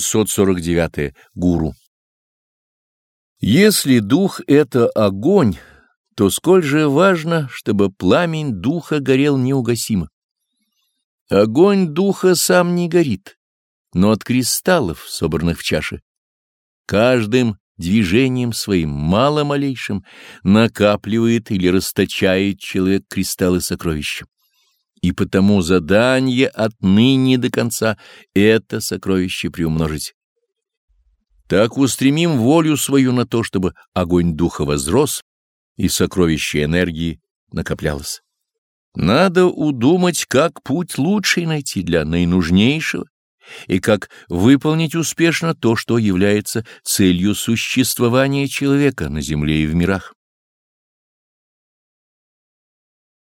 649. Гуру. Если дух — это огонь, то сколь же важно, чтобы пламень духа горел неугасимо. Огонь духа сам не горит, но от кристаллов, собранных в чаше. Каждым движением своим маломалейшим накапливает или расточает человек кристаллы сокровища. И потому задание отныне до конца — это сокровище приумножить. Так устремим волю свою на то, чтобы огонь духа возрос и сокровище энергии накоплялось. Надо удумать, как путь лучший найти для наинужнейшего и как выполнить успешно то, что является целью существования человека на земле и в мирах.